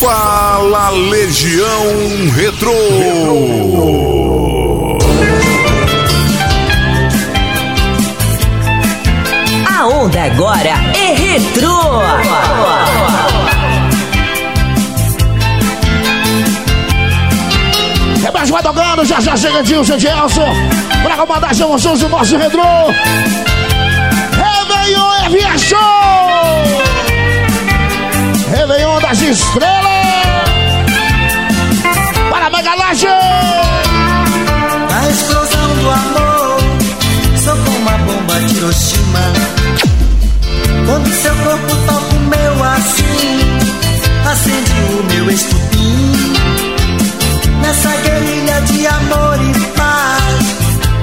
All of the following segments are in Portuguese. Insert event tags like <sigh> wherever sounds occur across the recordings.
Fala Legião Retro. A onda agora é retrô. Rebelde vai tocando, já já chega Dilson Gelson. Pra comandar as emoções do nosso retrô. Réveillon é via show! Réveillon das estrelas! Para a Laje! A explosão do amor, sou como uma bomba de Hiroshima. Quando seu corpo toca o meu assim, acende o meu estupim. Nessa guerrilha de amor e paz,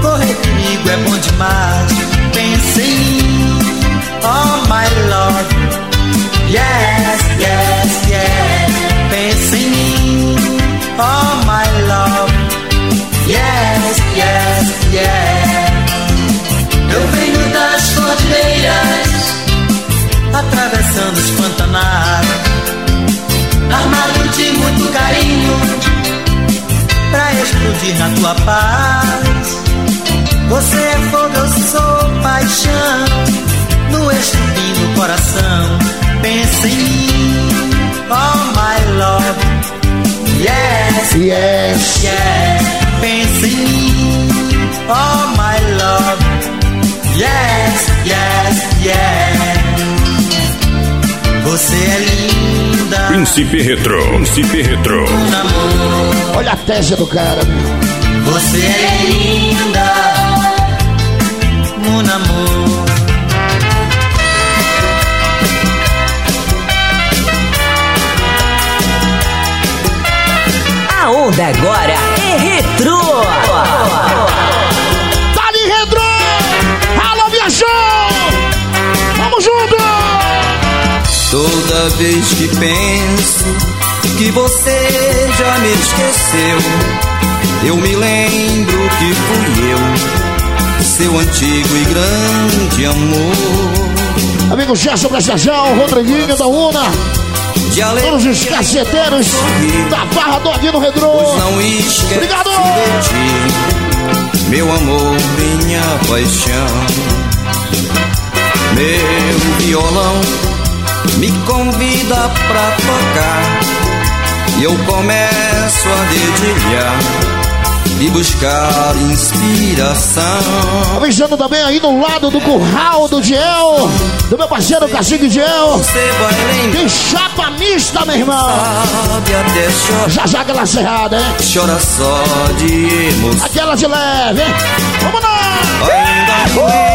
correr comigo é bom demais. Pense atravessando os Pantanais, armado de muito carinho, pra explodir na tua paz. Você é fogo, eu sou paixão, no estupim do coração. Pense em mim, oh my love. Yes, Yes! yes. Pense Você é linda, Príncipe Retro. Príncipe Retro. Olha a tese do cara. Você é linda, um amor. A onda agora é retrô. Toda vez que penso que você já me esqueceu, eu me lembro que fui eu, seu antigo e grande amor. Amigo Gerson Prestação, Rodriguinho da Una, De todos os caceteiros da Barra do pois não esquece Obrigado! ti, meu amor, minha paixão. Meu violão me convida pra tocar e eu começo a dedilhar e buscar inspiração. Avisando também aí no lado do curral do Diel, do meu parceiro Cacique Diel. Tem chapa mista, meu irmão. Já já aquela serrada, hein? chora só de emoção. Aquela de leve, hein? Vamos lá! Ainda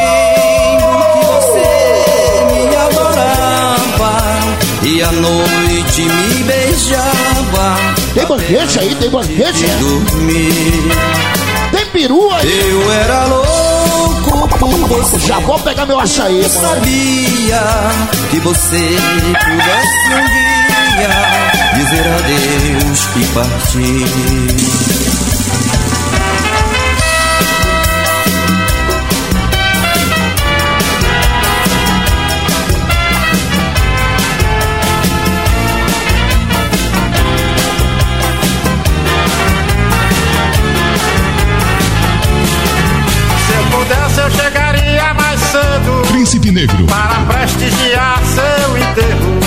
e à noite me beijava Tem banquete aí, tem banquete. Tem peru aí. Eu era louco por você. Já vou pegar meu açaí, mano. Sabia que você pudesse um dia dizer adeus e partir. Príncipe Negro. para prestigiar seu enterro.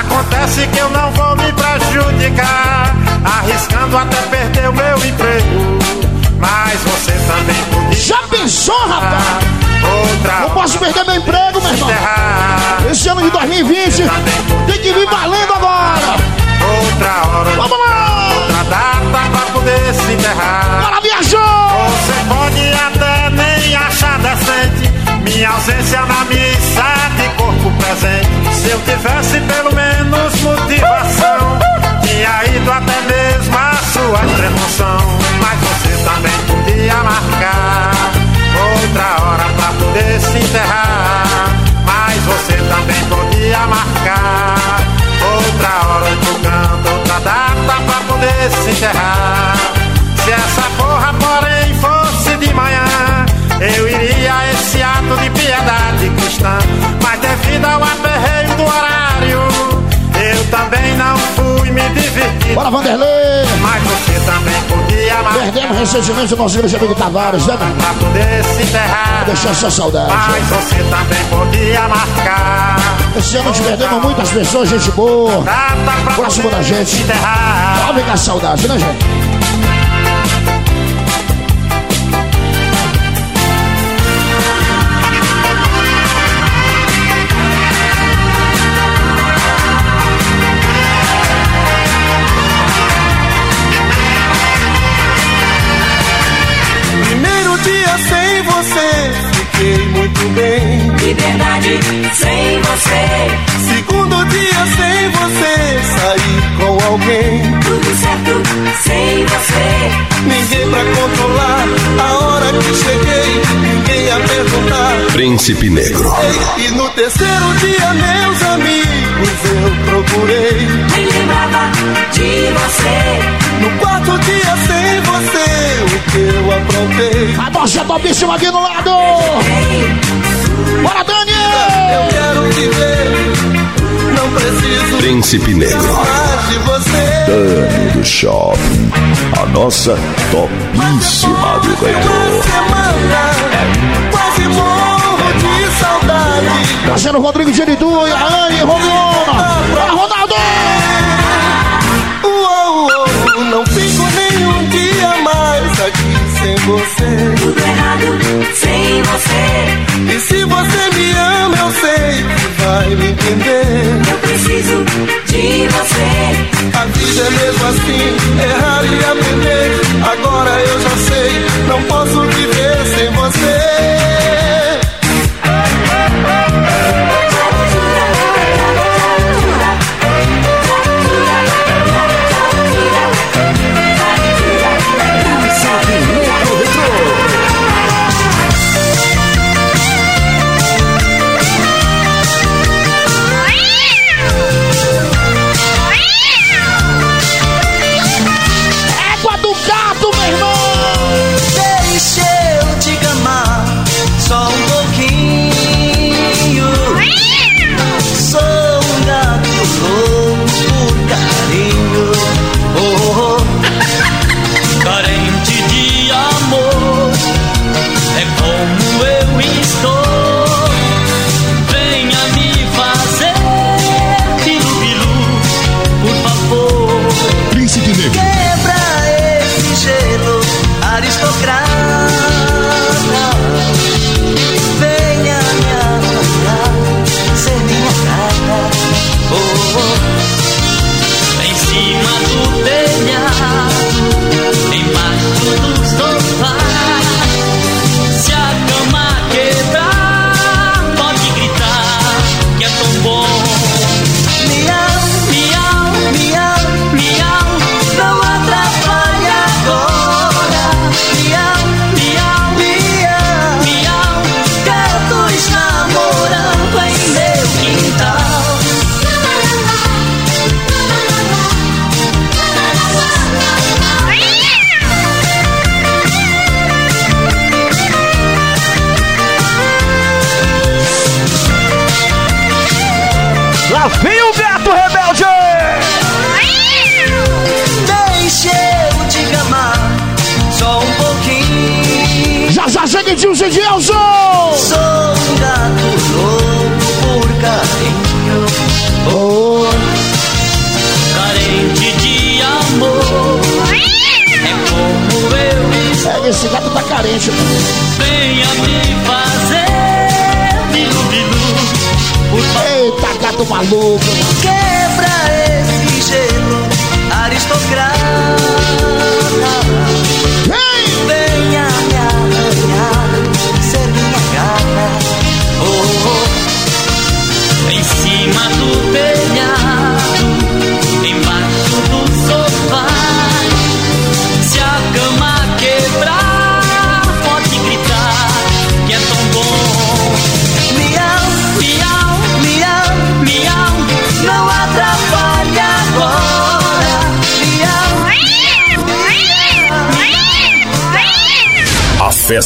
Acontece que eu não vou me prejudicar, arriscando até perder o meu emprego. Mas você também podia. Já pensou, rapaz? Outra Não posso perder meu emprego, meu irmão. enterrar. Esse ano de 2020 tem que vir valendo agora. Outra hora, Vamos lá! outra data pra poder se enterrar. Bora, viajou! Minha ausência na missa de corpo presente. Se eu tivesse pelo menos motivação Tinha ido até mesmo a sua extremação Mas você também podia marcar Outra hora pra poder se enterrar Bora, Vanderlei. Mas você também podia marcar. Perdemos recentemente o nosso grande amigo Tavares, né, mano? Pra poder se enterrar. Deixar sua saudade. Mas você também podia marcar. Esse ano te perdemos muitas pessoas, gente boa. Próximo da gente. vem com a saudade, né, gente? Fiquei muito bem. Liberdade sem você, Segundo dia sem você, saí com alguém. tudo certo sem você. Ninguém pra controlar a hora que cheguei, ninguém a perguntar. Príncipe Negro. E no terceiro dia, meus amigos, eu procurei. Nem lembrava de você. No quarto dia sem você, o que eu aprontei. A nossa topíssima aqui no lado. Bora, Eu Dani! quero viver, não preciso Príncipe Negro. mais de você. Dani do Shopping, a nossa topíssima do retrô. semana, quase morro de saudade. Trazendo o Rodrigo Genitu e a Anne Romiona. Bora, Ronaldo! Uou, uou, não fico nenhum dia mais aqui sem você. Errado sem você. E se você me ama, eu sei que vai me entender. Eu preciso de você. A vida é mesmo assim, errar e aprender. Agora eu já sei, não posso viver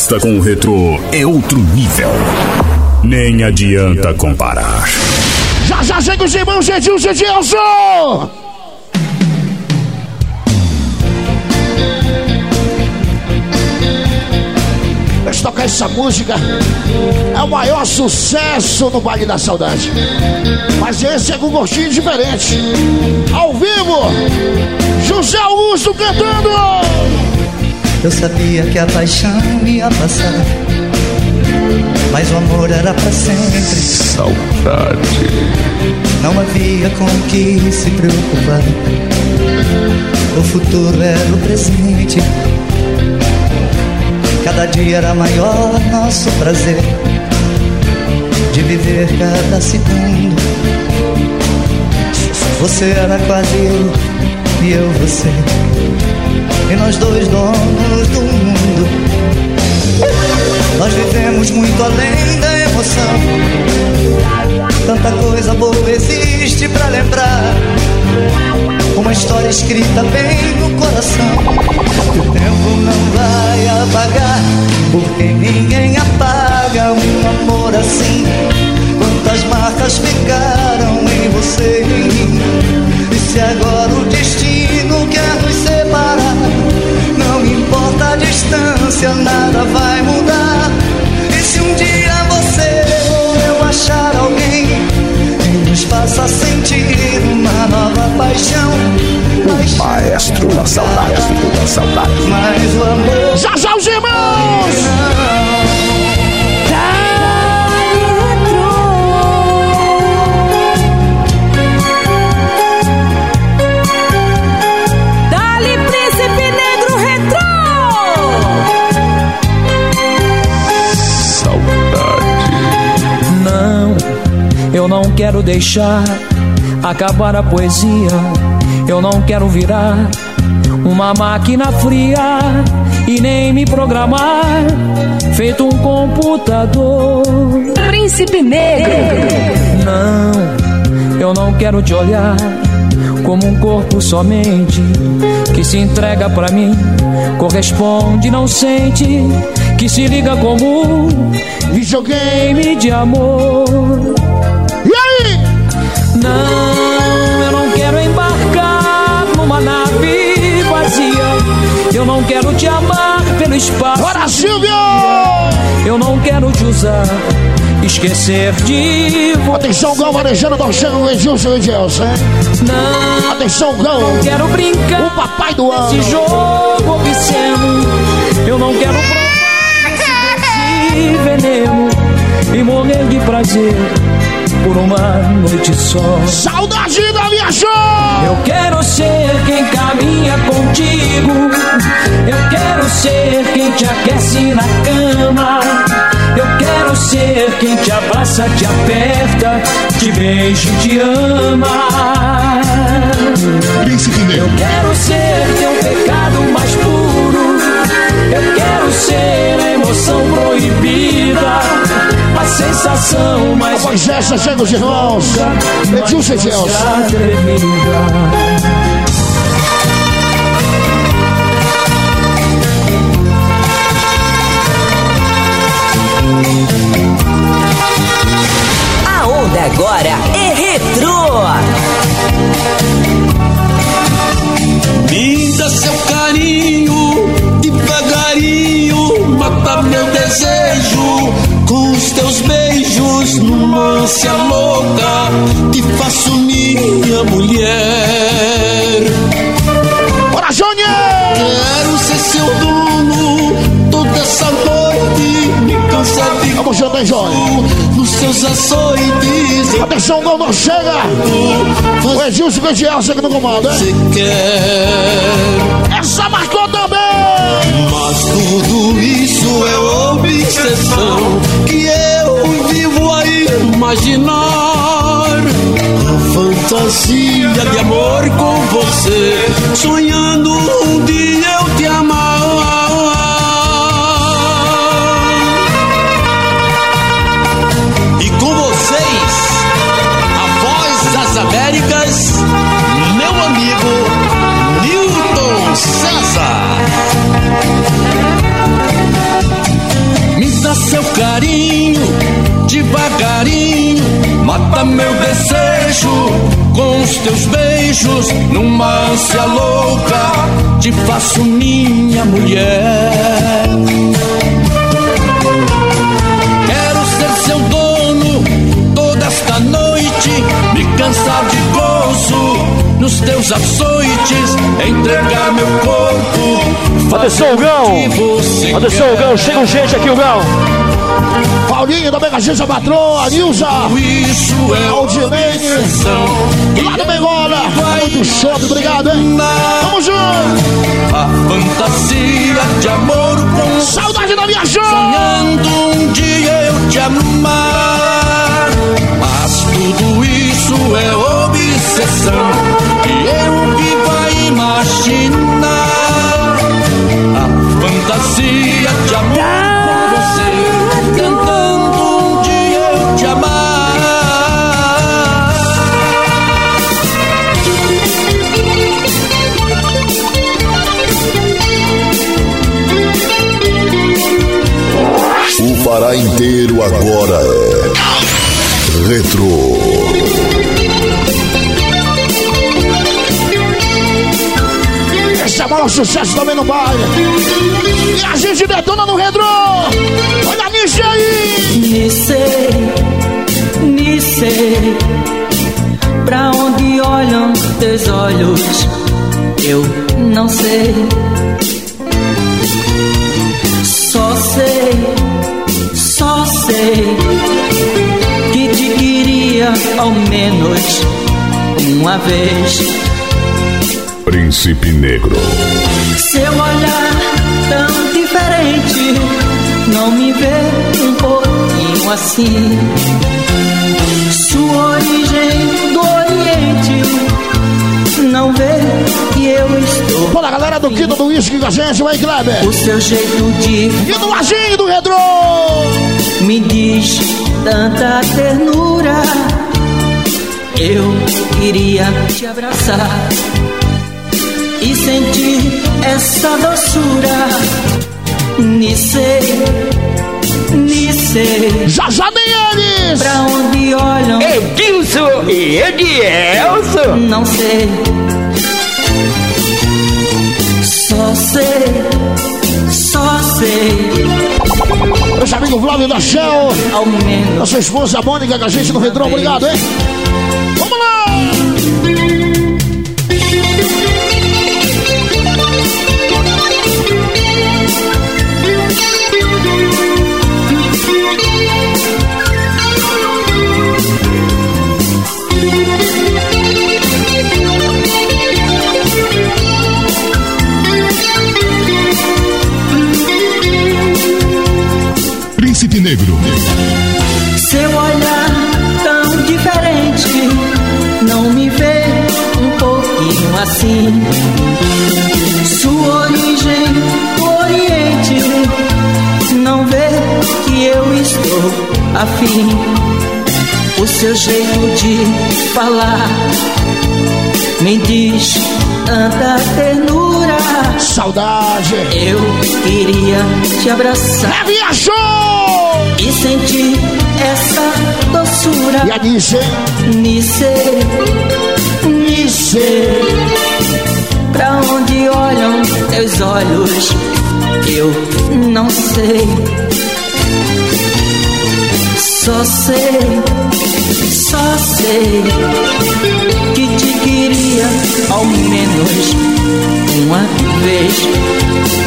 festa com o retrô é outro nível. Nem adianta comparar. Já já chega os irmãos Gedil, Gedilson! eu tocar essa música é o maior sucesso no Baile da Saudade. Mas esse é com um gostinho diferente. Ao vivo, José Augusto cantando! Eu sabia que a paixão ia passar. Mas o amor era para sempre. Saudade. Não havia com o que se preocupar. O futuro era o presente. Cada dia era maior nosso prazer de viver cada segundo. Você era quase eu e eu você. E nós dois donos do mundo. Nós vivemos muito além da emoção. Tanta coisa boa existe pra lembrar. Uma história escrita bem no coração. Que o tempo não vai apagar. Porque ninguém apaga um amor assim. Quantas marcas ficaram em você. E se agora o destino distância, nada vai mudar. E se um dia você ou eu achar alguém que nos faça sentir uma nova paixão, paixão Maestro da saudade, da saudade. mas o amor Já já os irmãos. Quero deixar acabar a poesia. Eu não quero virar uma máquina fria e nem me programar feito um computador. Príncipe Negro. Não, eu não quero te olhar como um corpo somente que se entrega pra mim, corresponde, não sente, que se liga como um videogame de amor. Não, eu não quero embarcar numa nave vazia. Eu não quero te amar pelo espaço. Bora, Silvio! Eu não quero te usar, esquecer de você. Atenção, Gão, varejando, Dalcano, Edilson e Edelson. Não, Atenção, Gão. quero brincar. O papai do ano. Esse jogo obsceno, eu não quero <laughs> provar esse veneno e morrer de prazer por uma noite só. Saudade da minha show! Eu quero ser quem caminha contigo. Eu quero ser quem te aquece na cama. Eu quero ser quem te abraça, te aperta, te beija e te ama. Eu quero ser teu pecado mais puro. Eu quero ser a emoção proibida. A sensação mais Após essa, chega os irmãos. Edilson e atrevida. A onda agora ânsia louca, te faço minha mulher. Bora, Júnior! Quero ser seu dono, toda essa noite me cansa de Vamos hein, Júnior? nos seus açoites. Atenção, Gão, não chega! O Edilson o Edelson aqui no comando, hein? você quer. Essa marcou também! Mas tudo isso é obsessão que eu imaginar. A fantasia de amor com você, sonhando um dia mata meu desejo com os teus beijos, numa ânsia louca, te faço minha mulher. Nos teus açoites, entregar meu corpo. Atenção, Gão! Atenção, Gão! Chega gente aqui, o Gão! Paulinho da Mega Giza Patroa, Nilza, Isso é Aldilene, lá do Bengola, muito show, obrigado, hein? Tamo junto! a fantasia de amor com Saudade da minha show! sonhando um dia eu te amar. Pará inteiro agora é Retro. Esse é o maior sucesso também no baile. E a gente detona no redro. Olha a Niche aí. Me sei, me sei. Pra onde olham teus olhos, eu não sei. Que te queria ao menos uma vez. Príncipe Negro. Seu olhar tão diferente não me vê um pouquinho assim. Sua origem do Oriente não vê que eu estou. A galera do Quinto do Whisky com a gente, vai, Kleber. O seu jeito de E do Lajinho do Redro. me diz tanta ternura. Eu queria te abraçar e sentir essa doçura. Me sei. Já já nem eles. Pra onde olham, Edilson e Edielson! não sei. Só sei, só sei. Meus amigos Flávio da Shell. A sua esposa Mônica com a gente no Redro, obrigado, hein? Vamos lá! Negro. Seu olhar tão diferente não me vê um pouquinho assim. Sua origem Oriente não vê que eu estou afim. O seu jeito de falar me diz tanta ternura. Saudade. Eu queria te abraçar É show! E sentir essa doçura. E a hein? Nice, Nice, pra onde olham teus olhos, eu não sei. Só sei, só sei que te queria ao menos uma vez.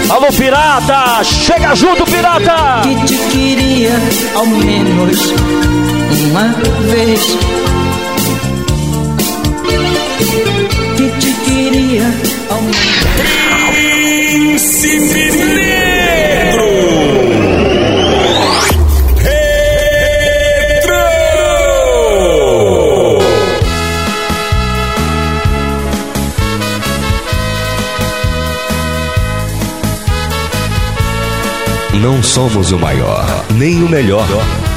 Alô, pirata! Chega junto, pirata! Que te queria ao menos uma vez. Que te queria ao menos. Príncipe somos o maior, nem o melhor.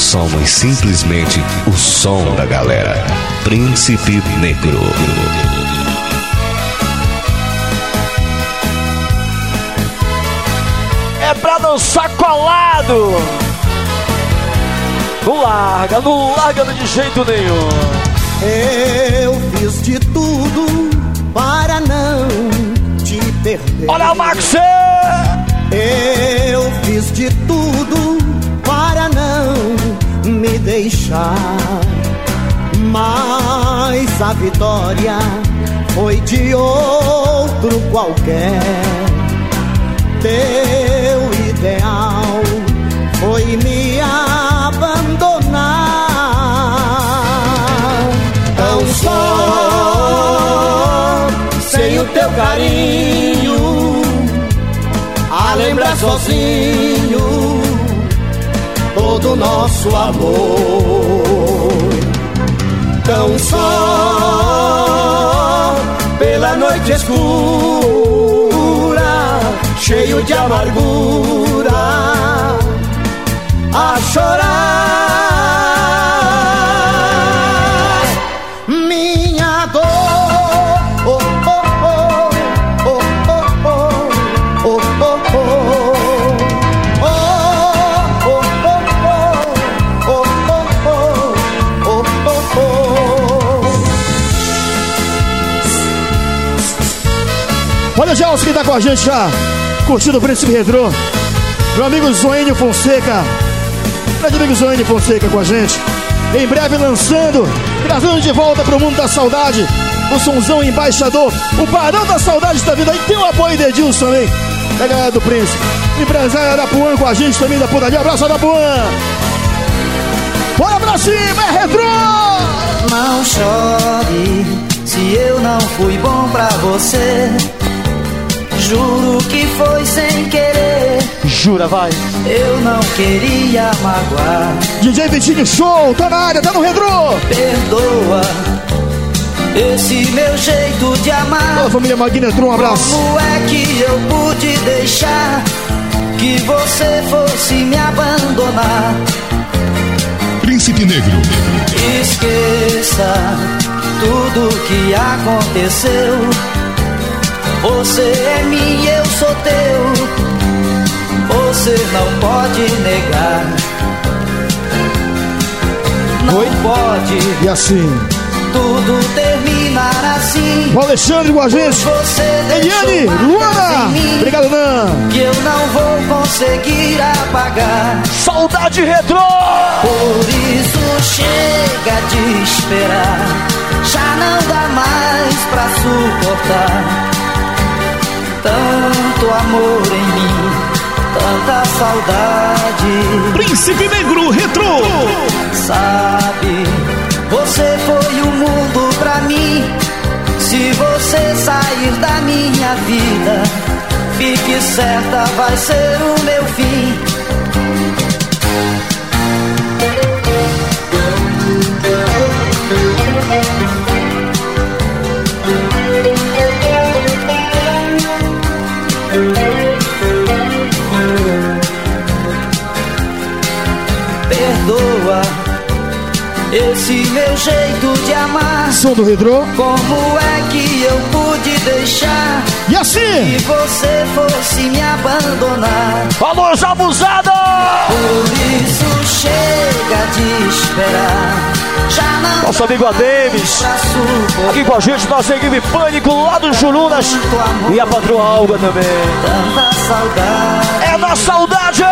Somos simplesmente o som da galera. Príncipe Negro. É pra dançar colado! Não larga, não larga de jeito nenhum! Eu fiz de tudo para não te perder. Olha o Max! Eu fiz de tudo para não me deixar. Mas a vitória foi de outro qualquer. Teu ideal foi me abandonar. Tão só, sem o teu carinho, lembrar sozinho todo o nosso amor. Tão só pela noite escura, cheio de amargura, a chorar. Gelson que tá com a gente já, curtindo o Príncipe Retrô. Meu amigo Zoênio Fonseca. Grande amigo Zoênio Fonseca com a gente. Em breve lançando, trazendo de volta pro mundo da saudade. O Sonzão Embaixador, o Barão da Saudade está vindo aí. Tem o apoio de Edilson também, da galera do Príncipe. Empresária da Puan com a gente também, da Putaria. Abraço Puan. Bora pra cima, é retrô! Não chore se eu não fui bom pra você. Juro que foi sem querer. Jura, vai. Eu não queria magoar. DJ Vitinho Show, tá na área, tá no retrô! Perdoa esse meu jeito de amar. Ô, família Magnetron, um abraço. Como é que eu pude deixar que você fosse me abandonar? Príncipe Negro. Esqueça tudo que aconteceu. Você é minha, eu sou teu. Você não pode negar. Não Oi? pode E assim, tudo terminar assim. o Alexandre com a gente. Eliane, Luana. Obrigado, Nan. Que eu não vou conseguir apagar. Saudade retrô! Por isso chega de esperar. Já não dá mais pra suportar. Tanto amor em mim, tanta saudade. Príncipe Negro Retrô. Sabe, você foi o mundo pra mim. Se você sair da minha vida, fique certa, vai ser o meu fim. Esse meu jeito de amar. Som do retrô. Como é que eu pude deixar E que assim, você fosse me abandonar? Alô, abusada! Por isso chega de esperar. Já não Nosso amigo Ademes. Aqui com a gente, nossa equipe Pânico lá do Jurunas. E a patroa Alga também. tanta saudade. É na saudade!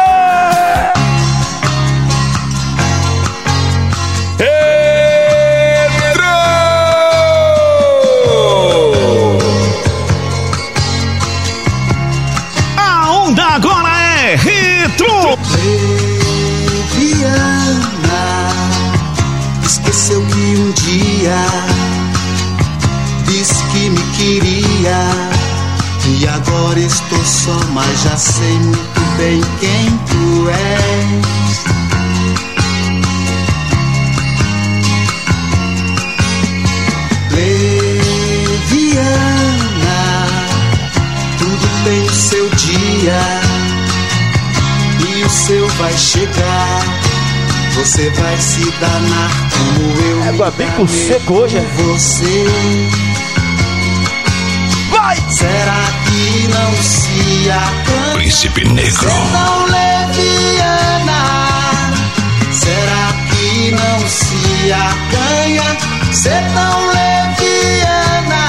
E agora estou só, mas já sei muito bem quem tu és. Leviana, tudo tem o seu dia e o seu vai chegar. Você vai se danar como eu. Me bem com seco hoje, com Você. Vai! Será que não se acanha? Príncipe Negro. Ser tão leviana. Será que não se acanha? Ser tão leviana.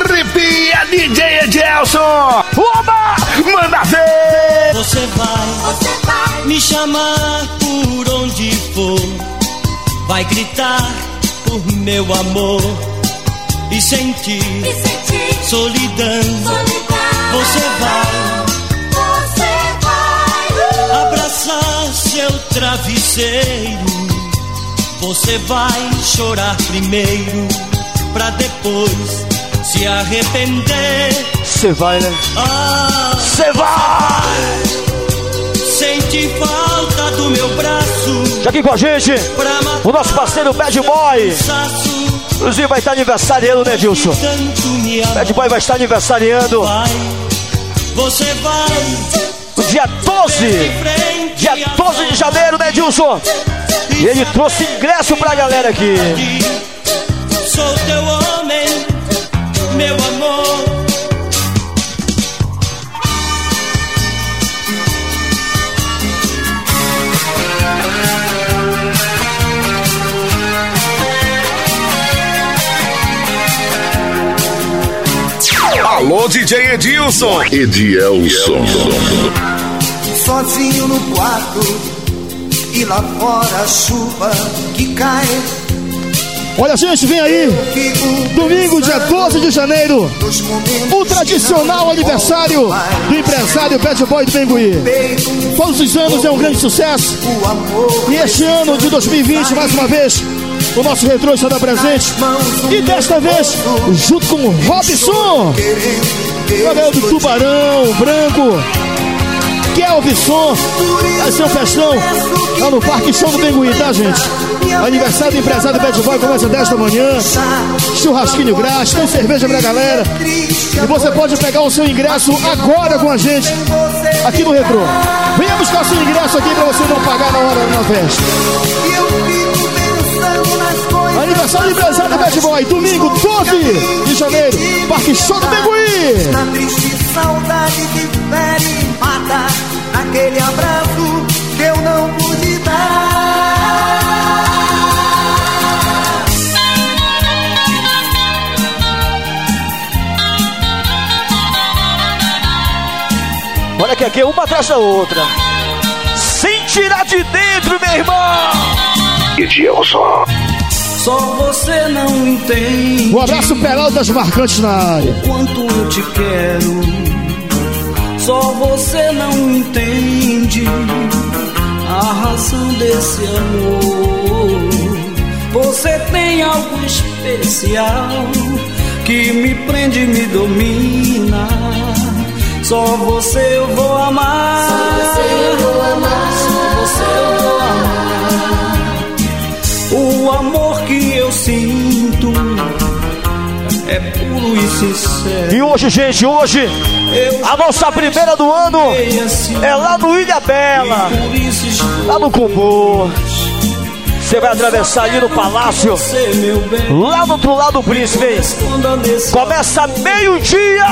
Arrepia DJ Edelson. Oba! Manda ver! Você vai, Você vai me chamar por onde for, vai gritar por meu amor e sentir, e sentir solidão. solidão. Você vai Você vai abraçar seu travesseiro. Você vai chorar primeiro, pra depois se arrepender. Você vai, né? Ah, Você vai! sente falta do meu braço Já aqui com a gente, o nosso parceiro Bad Boy. Inclusive vai estar aniversariando, né, ama. Bad Boy vai estar aniversariando Vai, você vai no dia 12. frente Dia 12 de janeiro, né, Dilson? E ele trouxe ingresso pra galera aqui. Sou teu homem, meu amor. Alô, DJ Edilson. Edielson. sozinho no quarto e lá fora a chuva que cai. Olha, gente, vem aí. Domingo, dia 12 de janeiro. O tradicional aniversário do empresário Bad Boy do Bengui. Todos os anos é um grande sucesso. o amor E este ano de 2020, mais uma vez, o nosso retrô está presente. E desta vez, junto com o Robson, galera do Tubarão, Branco, Kelvison, vai ser um festão lá no Parque Show do Bengui, tá, gente? Aniversário do empresário Bad Boy começa às 10 da manhã. Churrasquinho grátis, tem cerveja pra galera. E você pode pegar o seu ingresso agora com a gente aqui no Retrô. Venha buscar seu ingresso aqui pra você não pagar na hora na festa. Aniversário do empresário Bad Boy, domingo 12 de janeiro, Parque Show do Bengui. Na triste saudade que fere e mata Naquele abraço que eu não pude dar Olha que aqui é uma atrás da outra. Sem tirar de dentro, meu irmão. Edielson. Só você não entende Um abraço Peraltas marcantes na área. quanto eu te quero. Só você não entende a razão desse amor. Você tem algo especial que me prende e me domina. Só você eu vou amar. E hoje, gente, hoje, a nossa primeira do ano assim, é lá no Ilha Bela, lá no Combo. Você vai atravessar ali no Palácio, lá do outro lado do Príncipe. hein? Começa meio-dia.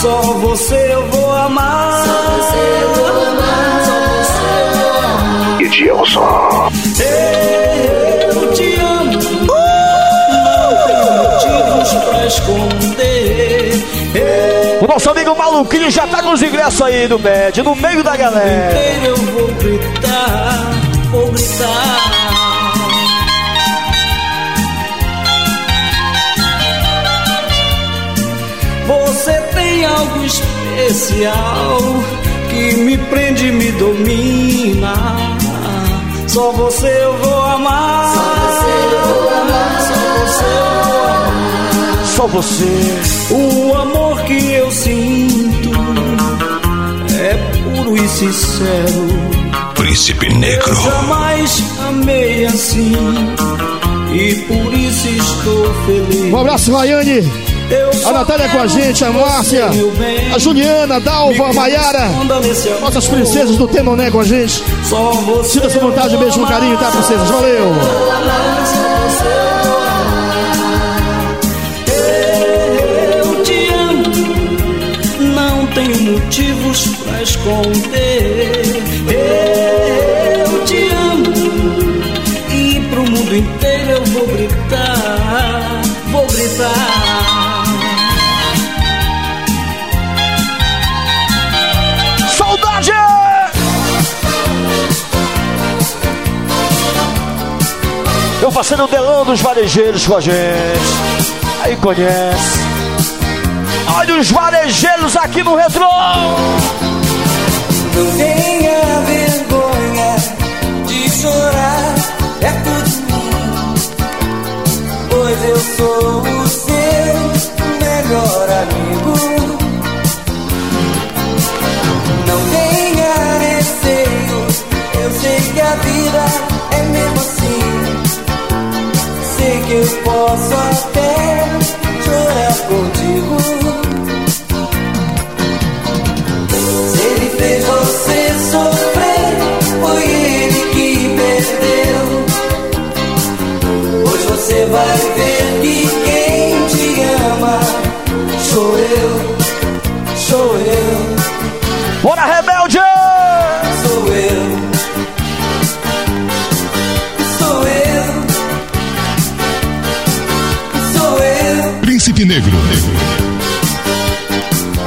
Só você eu vou amar. Só você eu vou amar. Só você eu vou amar. Eu te amo. Não tenho motivos pra esconder. O nosso amigo maluquinho já tá com os ingressos aí do Bad, no meio da galera. eu vou gritar. Vou gritar. Você tem algo especial que me prende e me domina. Só você eu vou amar. Só você. O amor que eu sinto é puro e sincero. Príncipe Negro. Jamais amei assim e por isso estou feliz. Um abraço, Rayane. Eu só A Natália com a gente, a Márcia, bem. a Juliana, a Dalva, a Maiara, nossas princesas do Tenoné com a gente. Só você. Sinta-se vontade, um beijo, um carinho, tá, princesas? Valeu! motivos pra esconder. Eu te amo e pro mundo inteiro eu vou gritar, vou gritar. Saudade! Eu passei o Delão dos Varejeiros com a gente. Aí conhece. Olha os varejeiros aqui no Retro. Não tenha vergonha de chorar perto de mim, pois eu sou o seu melhor amigo. Não tenha receio, eu sei que a vida é mesmo assim. Sei que eu posso até chorar contigo. Se ele fez você sofrer, foi ele que perdeu. Hoje você vai ver que quem te ama sou eu, Príncipe Negro.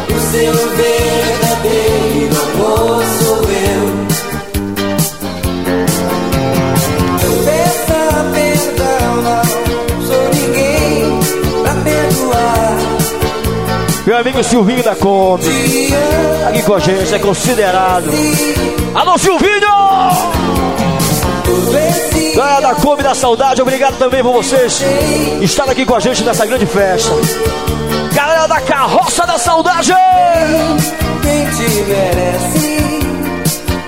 O seu verdadeiro amor sou eu. Eu peço perdão, não sou ninguém pra perdoar. Meu amigo Silvinho da Kombi. Aqui com a gente, é considerado. Alô, Silvinho! Galera da Kombi da Saudade, obrigado também por vocês estar aqui com a gente nessa grande festa. Galera da Carroça da Saudade! Quem te merece,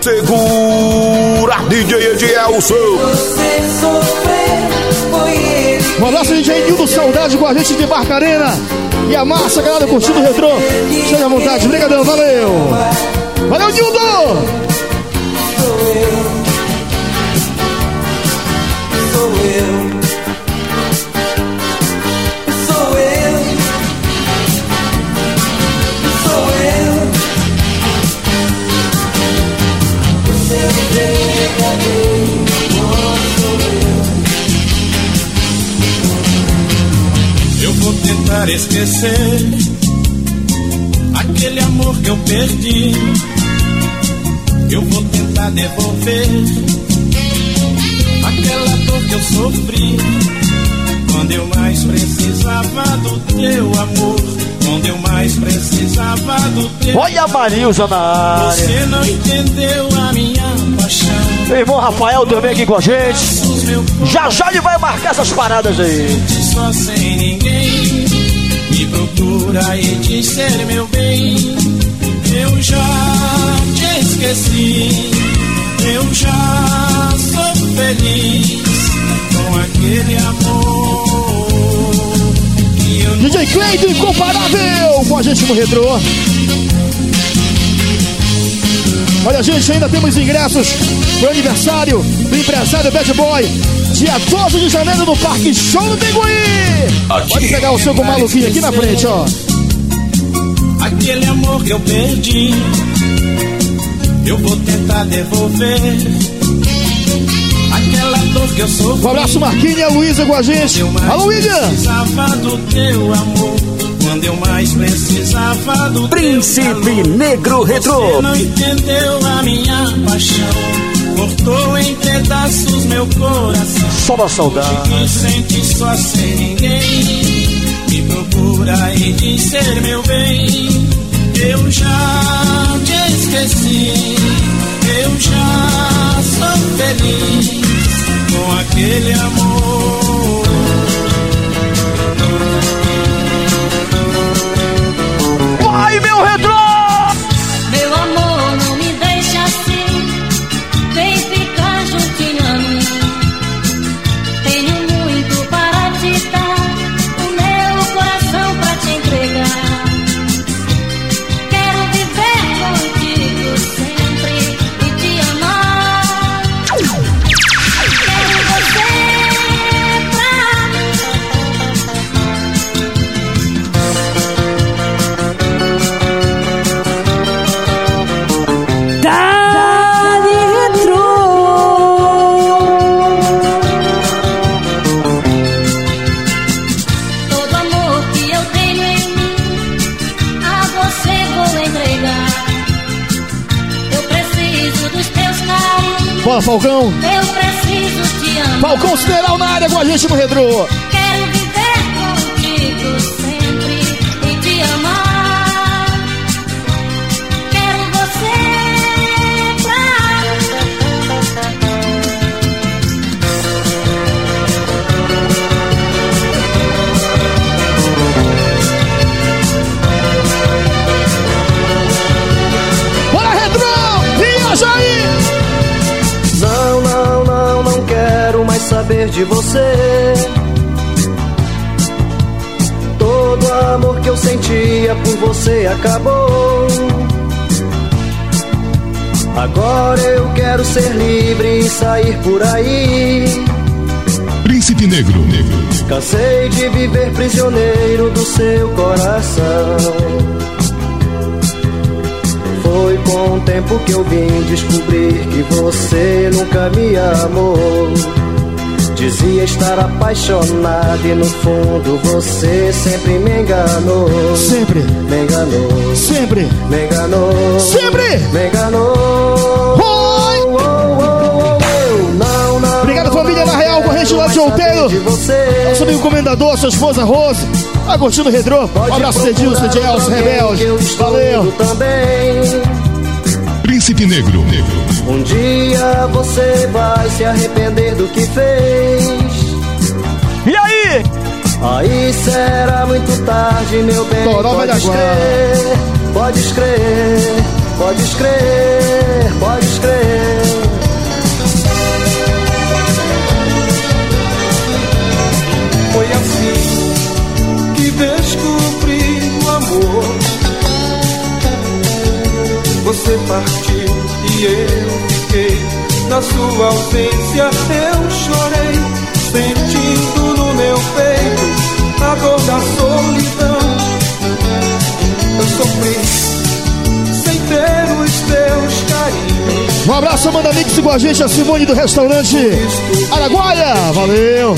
Segura, DJ Edielson. você sofrer, foi ele. Um abraço, DJ Nildo Saudade com a gente de Barcarena. E a massa, galera, curtindo o retrô. Seja à vontade, brigadão, valeu. Valeu, Nildo! Esquecer aquele amor que eu perdi. Eu vou tentar devolver sofri. Quando eu mais precisava do teu amor. Quando eu mais precisava do teu Olha a Marilza na área. Você não entendeu a minha paixão. Meu irmão Rafael também aqui com a gente. Já já ele vai marcar essas paradas aí. Só sem ninguém me procura e diz ser meu bem. Eu já te esqueci, eu já sou feliz aquele amor que eu DJ Cleiton, incomparável com a gente no retrô. Olha, gente, ainda temos ingressos pro aniversário do empresário Bad Boy, dia 12 de janeiro no Parque Show do Pinguim. Pode pegar o seu com o maluquinho aqui na frente, ó. aquele amor que eu perdi. Eu vou tentar devolver Um abraço, Marquinhos e a Luísa com a gente. Alô, William! precisava do teu amor. Quando eu mais precisava do Príncipe Negro Retrô. Você não entendeu a minha paixão. Cortou em pedaços meu coração. Só na saudade. Me sente só sem ninguém. Me procura e diz ser meu bem. Eu já te esqueci. Eu já sou feliz com aquele amor. Vai, meu retrô! Príncipe Negro. Negro. Cansei de viver prisioneiro do seu coração. Foi com o tempo que eu vim descobrir que você nunca me amou. Dizia estar apaixonado e no fundo você sempre me enganou. Sempre. Me enganou. Sempre. Me enganou. Sempre. Me enganou. Outeiro. saber de você. Nosso amigo comendador, sua esposa Rose. Tá curtindo o Retrô? Um abraço, Cedilson, de Elcio, Rebelde. Valeu. Também. Príncipe Negro. Negro. Um dia você vai se arrepender do que fez. E aí? Aí será muito tarde, meu bem. Toró vai Pode dar crer, pode crer, pode crer, pode crer. Amor. Você partiu e eu fiquei. Na sua ausência eu chorei, sentindo no meu peito a dor da solidão. Eu sofri sem ter os teus carinhos. Um abraço, Amanda Mix com a gente, a Simone do restaurante Araguaia. Valeu.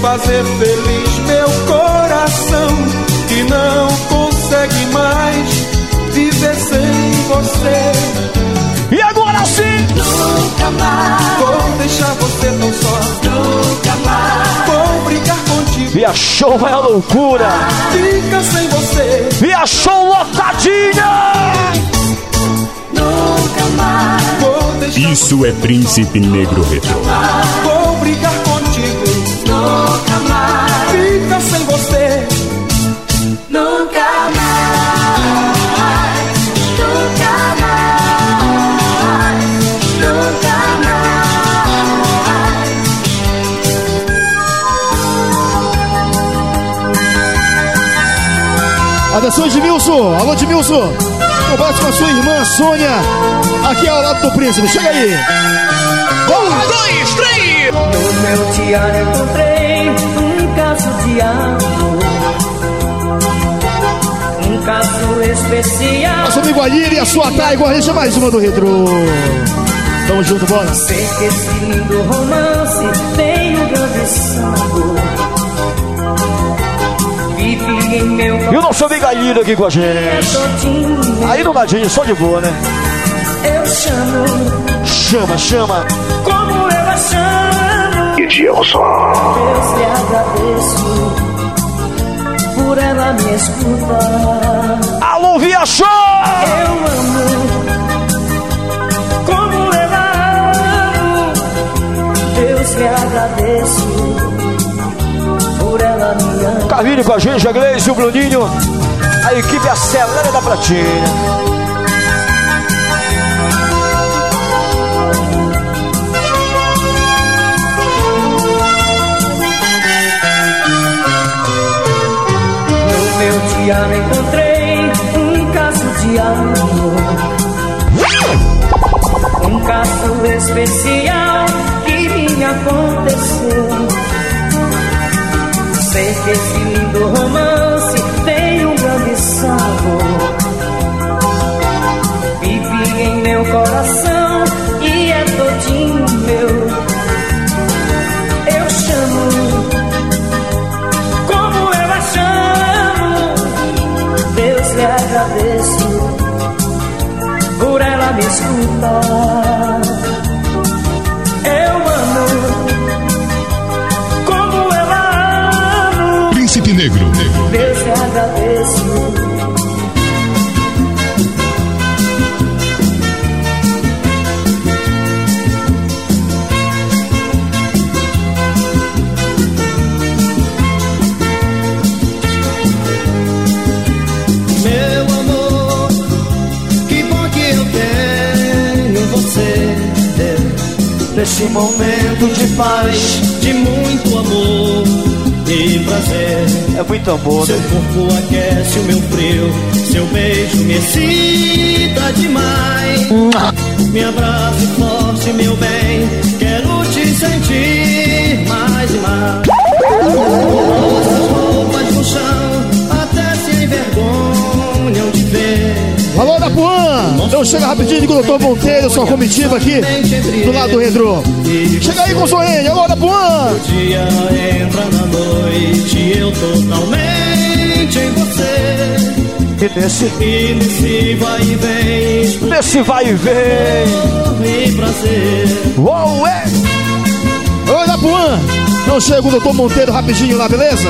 fazer feliz meu coração mais vou deixar você tão só. Nunca mais vou brincar contigo. Via show é a loucura! Fica sem você. Via show lotadinha! Nunca mais vou deixar Isso é Príncipe Negro Retro. Vou brigar contigo. Nunca mais. Fica sem você. Atenção, Edmilson. Alô, Edmilson. Conversa com a sua irmã, Sônia. Aqui ao lado do príncipe. Chega aí. Um, dois, três. No meu diário encontrei um caso de amor. Um caso especial. Nosso amigo Alírio e a sua Thay com a gente. Mais uma do Retro. Tamo junto, bora. Sei que esse lindo romance tem um grande sabor. E o nosso amigo Alírio aqui com a gente. Aí no ladinho, só de boa, né? Eu chamo Chama, chama. como eu a chamo. Edilson. Deus lhe agradeço por ela me escutar. Alô, Via Show! Carlinho com a gente, a Gleice, o Bruninho. A equipe acelera da Platina. No meu diário encontrei um caso de amor. Um caso especial que me aconteceu. Sei que esse Nesse momento de paz, de muito amor e prazer. É muito amor, Seu né? corpo aquece o meu frio Seu beijo me excita demais. Me abrace forte, meu bem Quero te sentir mais e mais Alô, da Puan! Eu chego rapidinho com o doutor Monteiro, sua comitiva aqui, do lado do Redro. Chega aí com o Zoene, alô, da Puan! O dia entra na noite Eu totalmente em você E nesse, E nesse vai e vem nesse vai e vem. Prazer Uou, é! Puan! Eu chego com o doutor Monteiro rapidinho lá, beleza?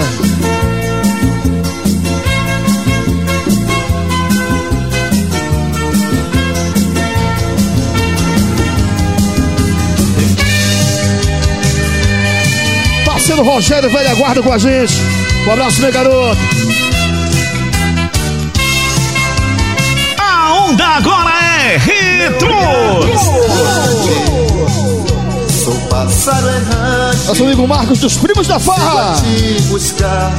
Parceiro Rogério Velha Guarda com a gente. Um abraço, meu garoto. A onda agora é retro. Sou pássaro errante. Nosso amigo Marcos dos Primos da Farra. te buscar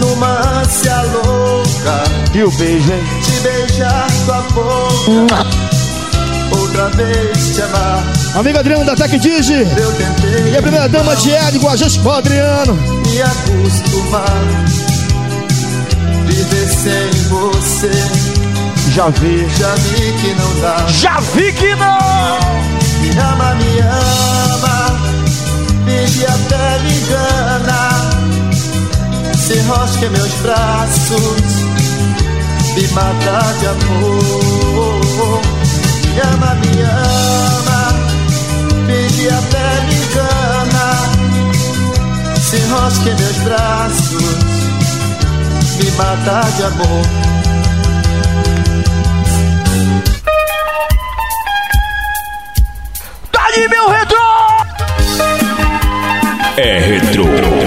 numa ânsia louca E o beijo, hein? de beijar tua boca outra vez te amar Amigo Adriano da Tec Digi. E a primeira dama de Ed com a gente, com Adriano. me acostumar viver sem você Já vi. já vi que não dá Já vi que não! me ama me ama finge até me engana se rosca meus braços me mata de amor me ama me ama até me engana se rosca em meus braços me mata de amor Tá de meu retro! É retro.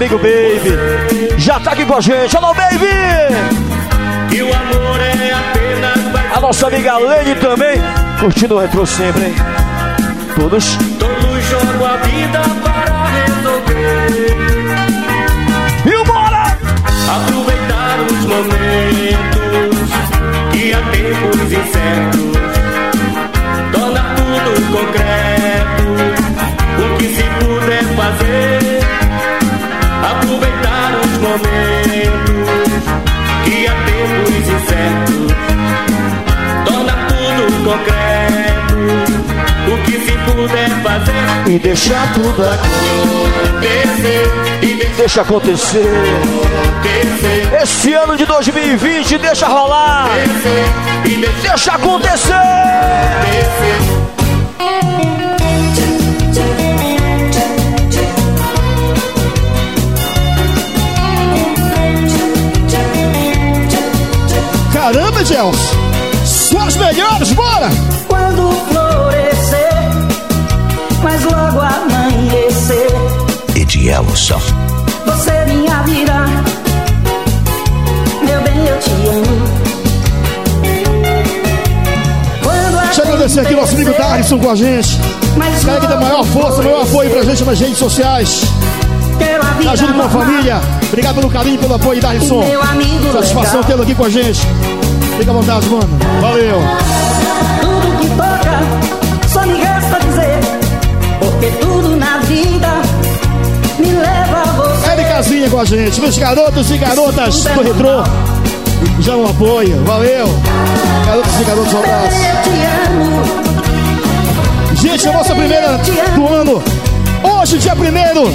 Amigo Baby já tá aqui com a gente. Alô, Baby! Que o amor é apenas A nossa amiga Lene também, curtindo o retro sempre, hein? Todos. Todos jogam a vida para resolver. E bora! Aproveitar os momentos que há tempos incertos. Torna tudo concreto. Puder fazer. E deixar tudo acontecer. E Deixa acontecer. Esse ano de 2020, deixa rolar. Deixa acontecer. Caramba, Gelson! Suas melhores, bora! Quando mas logo amanhecer, Edielson. você é minha vida. Meu bem, eu te amo. Deixa eu agradecer aqui nosso amigo Darlison com a gente. Esse cara que dá maior força, maior apoio pra gente nas redes sociais. A Ajuda uma normal. família. Obrigado pelo carinho, pelo apoio, amigo Satisfação tê-lo aqui com a gente. Fica à vontade, mano. Valeu. Tudo que toca, só me vida me leva a você. Éricazinha com a gente. Meus garotos e garotas do Retrô. Já um apoio. Valeu. Garotos e garotos, um abraço. Gente, a nossa primeira do ano. Hoje, dia primeiro,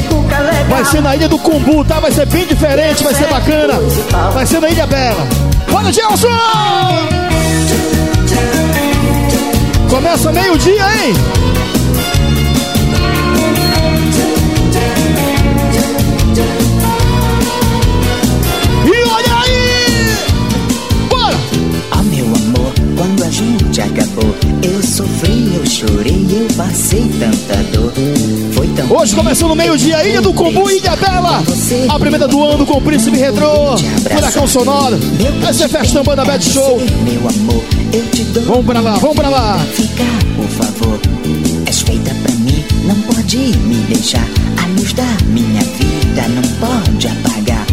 vai ser na Ilha do Cumbu, tá? Vai ser bem diferente, vai ser bacana. Vai ser na Ilha Bela. Bora, Gelson! Começa meio-dia, hein? Sofri, eu chorei, eu passei tanta dor. Foi tão Hoje começou no meio-dia, Ilha do Combu, Ilha Bela. A primeira do ano com o Príncipe Retrô, Furacão Sonoro. Vai ser festão Banda Bad Show. Meu amor, eu te dou. Vamos pra lá, vamos pra lá. Ficar, por favor. És feita pra mim, não pode me deixar. A luz da minha vida não pode apagar.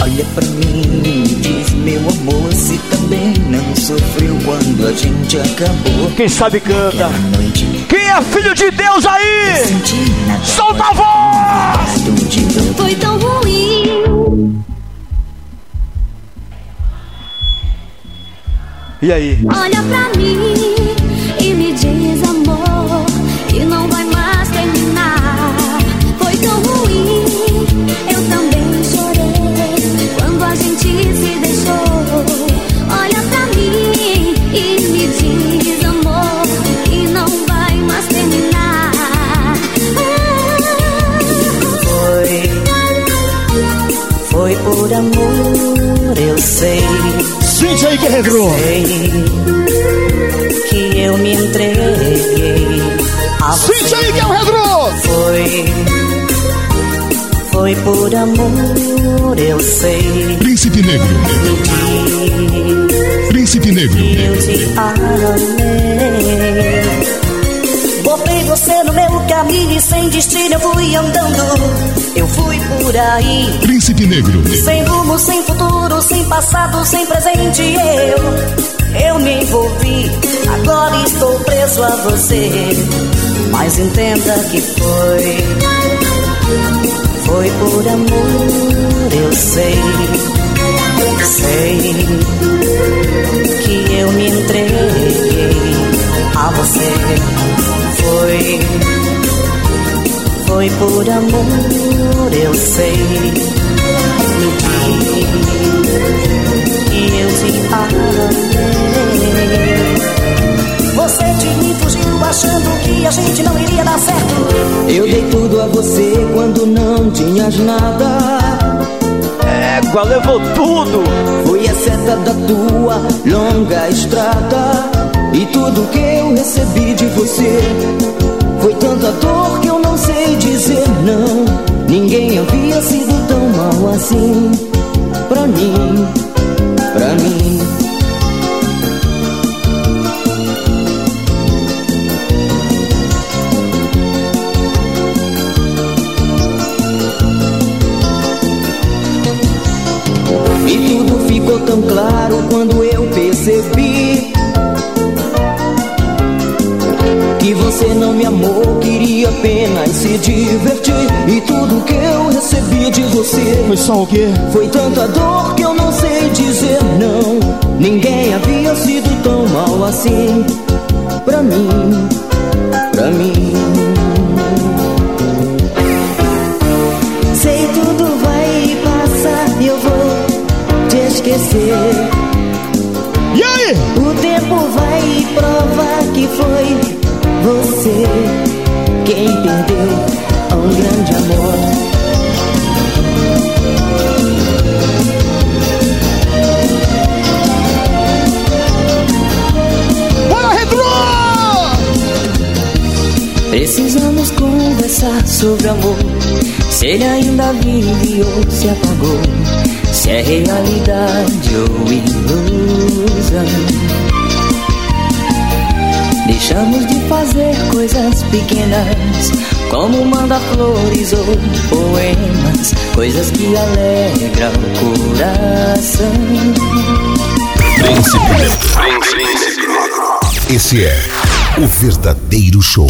Olha pra mim diz, meu amor, se também não sofreu quando a gente acabou. Quem sabe canta. Quem é filho de Deus aí? Solta a voz! Foi tão ruim. E aí? Olha pra mim e me diz amor que não vai aí que retrô. Que eu me entreguei. Sente aí que o retrô. Foi, foi por amor, eu sei. Príncipe Negro. Príncipe Negro. Eu te amei. Botei você no meu caminho e sem destino eu fui andando. Eu fui por aí. Príncipe Negro. Sem rumo, sem futuro, sem passado, sem presente eu Eu me envolvi, agora estou preso a você Mas entenda que foi Foi por amor, eu sei Sei que eu me entreguei a você Foi Foi por amor, eu sei. Me diz que eu te amei Você de mim fugiu achando que a gente não iria dar certo. Eu dei tudo a você quando não tinhas nada. Égua, levou tudo. Fui a seta da tua longa estrada. E tudo que eu recebi de você Foi tanta dor que eu não sei dizer não. Ninguém havia sido tão mal assim Pra mim, pra mim se divertir. E tudo que eu recebi de você Foi só o quê? Foi tanta dor que eu não sei dizer não. Ninguém havia sido tão mal assim Pra mim, pra mim. Sei tudo vai passar e eu vou te esquecer. E aí? O tempo vai provar que foi você quem perdeu um grande amor. Bora, retrô! Precisamos conversar sobre amor. Se ele ainda vive ou se apagou. Se é realidade ou ilusão. Deixamos de fazer coisas pequenas, como mandar flores ou poemas, coisas que alegram o coração. Príncipe Negro. Esse é o verdadeiro show.